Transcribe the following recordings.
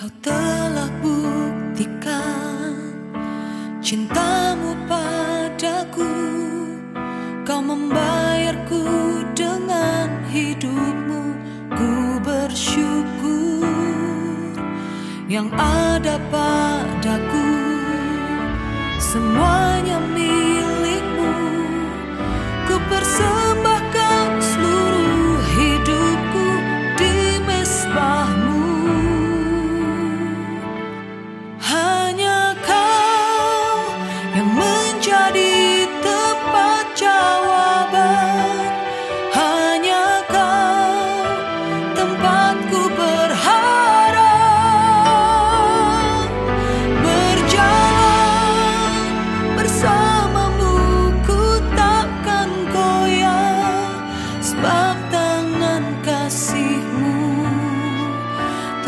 Kau telah buktikan cintamu padaku. Kau membayarku dengan hidupmu. Ku bersyukur yang ada padaku. Semuanya milikmu. Ku persembahkan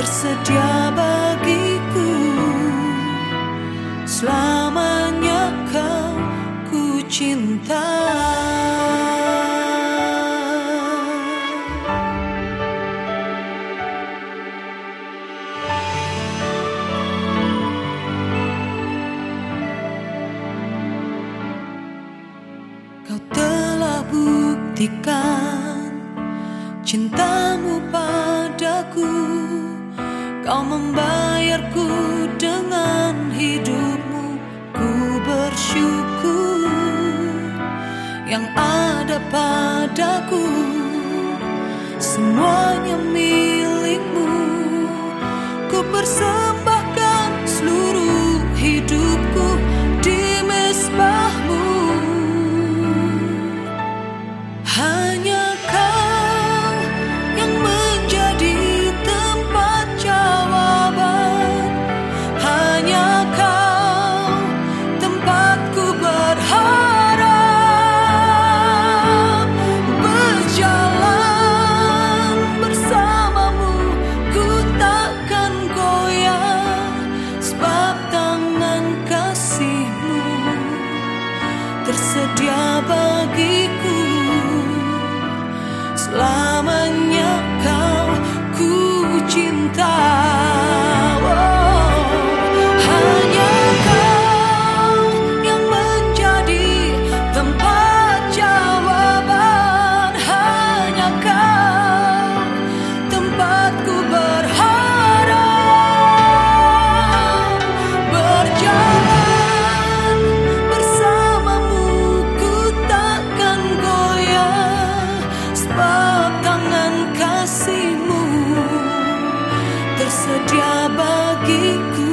tersedia bagiku. Selamanya kau ku cinta. Kau telah buktikan cintamu padaku Kau membayarku dengan hidupmu. Ku bersyukur yang ada padaku. Semuanya milikmu. Ku persembahkan sedia bagiku selamanya. tersedia bagiku.